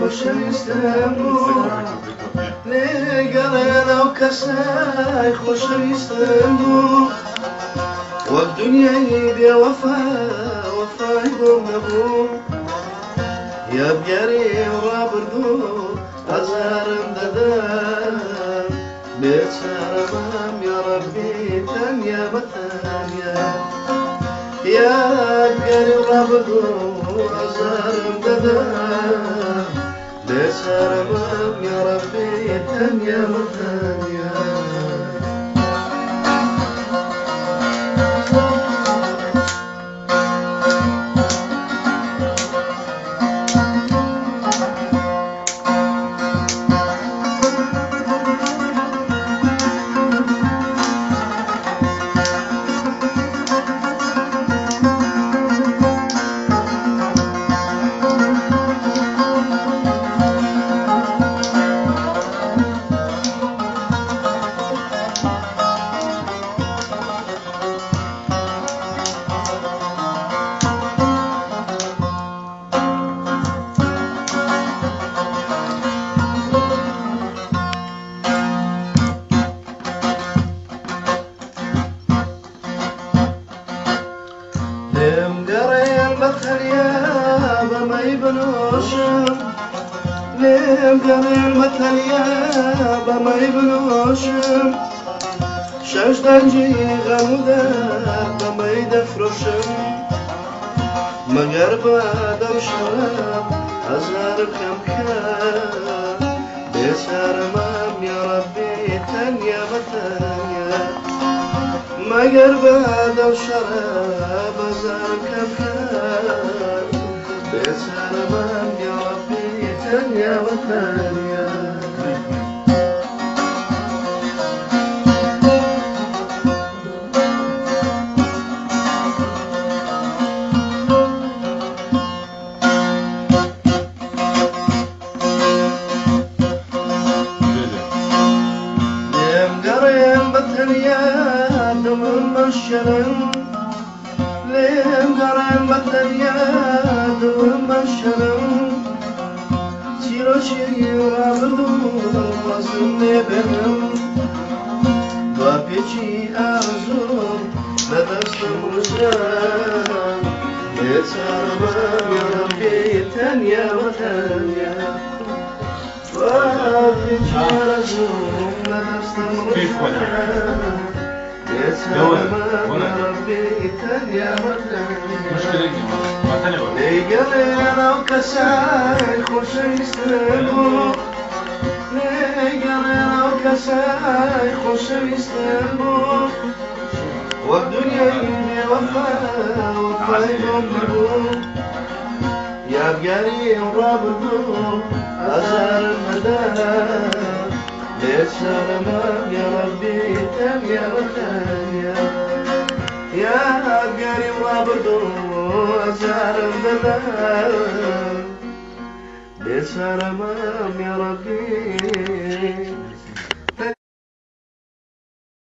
خۆشەویستم بوو لێگەڵێنە و کەسای خۆشەویستم بوو وەک دنیای بێوەفا وەفای بۆم نەبوو یادگاری ڕابردوو ئەزارم دەدا بێچارەمەم یاڕەبی تەنیا بەتەنیا یادگاری ئەزارم دەدا بێچارەمەم یاڕەبی تەنیا بەتەنیا لێم الياب ما بنوشم. ليه قال متى الياب ما شش شاش دنجي غمودا ما يدفروش مگر بعدم شراب أزهر كم كان بسر مام يا ربي تنيا بتان تەنیا مگر بعد شراب زرك بكار بسر من يا ربي تنيا وثانيا مشرم لم قريم بثنيا دم مشرم سيرو شيرا بدو وزن بهم بابيجي أرزوم لدست مسلم يتسارب يا ربي تنيا وتنيا بابيجي أرزوم لدست كيف ولا؟ مسلم يتسارب يا تنيا وتنيا مشكلة ما ثاني ولا لقلينا وكساي خوشويستنبو لقلينا وكساي خوشويستنبو والدنيا يمي وفا وطيب يا بقاري ورابطو أزال المدى ليش سلام يا ربي؟ تانيا وتانيا يا قاري ورابطو أزال المدى ليش سلام يا ربي؟